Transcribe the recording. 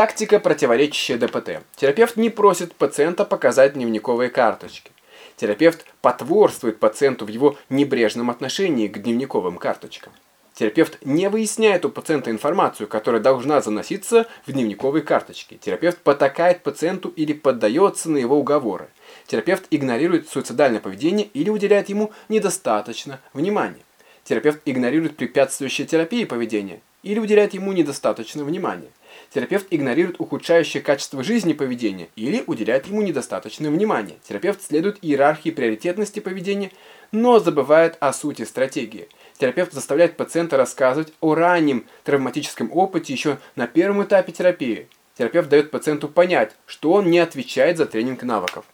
Тактика, противоречащая ДПТ. Терапевт не просит пациента показать дневниковые карточки. Терапевт потворствует пациенту в его небрежном отношении к дневниковым карточкам. Терапевт не выясняет у пациента информацию, которая должна заноситься в дневниковые карточки. Терапевт потакает пациенту или поддается на его уговоры. Терапевт игнорирует суицидальное поведение или уделяет ему недостаточно внимания. Терапевт игнорирует препятствующее терапии поведения или уделяет ему недостаточно внимания. Терапевт игнорирует ухудшающее качество жизни поведения или уделяет ему недостаточное внимание. Терапевт следует иерархии приоритетности поведения, но забывает о сути стратегии. Терапевт заставляет пациента рассказывать о раннем травматическом опыте еще на первом этапе терапии. Терапевт дает пациенту понять, что он не отвечает за тренинг навыков.